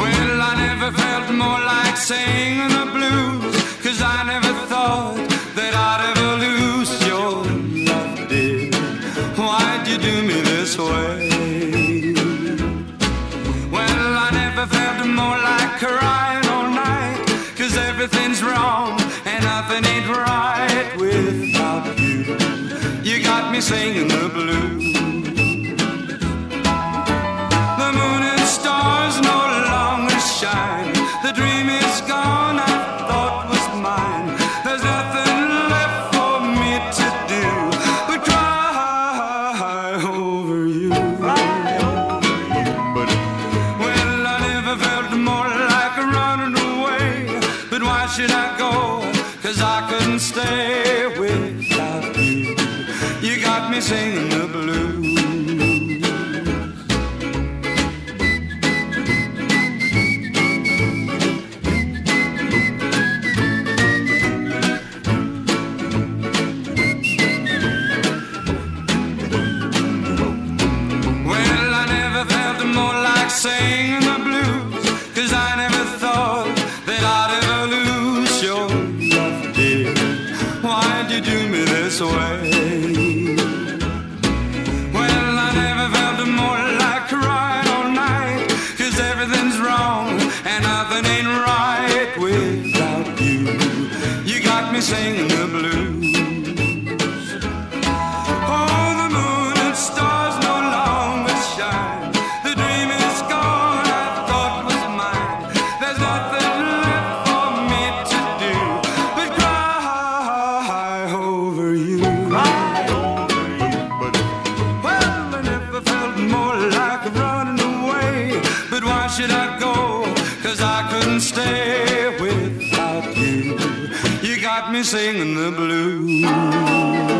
Well, I never felt more like singing nothing ain't right without you. You got me singing the blues. The moon and stars no longer shine. The dream is gone, I thought was mine. There's nothing left for me to do but cry over you. But, well, I never felt more like running away. But why should I go? Cause I couldn't stay without you. You got me singing this way? Well, I never felt more like all night. Cause everything's wrong and nothing ain't right without you. You got me singing the blues. Should I go? Cause I couldn't stay without you. You got me singing the blues.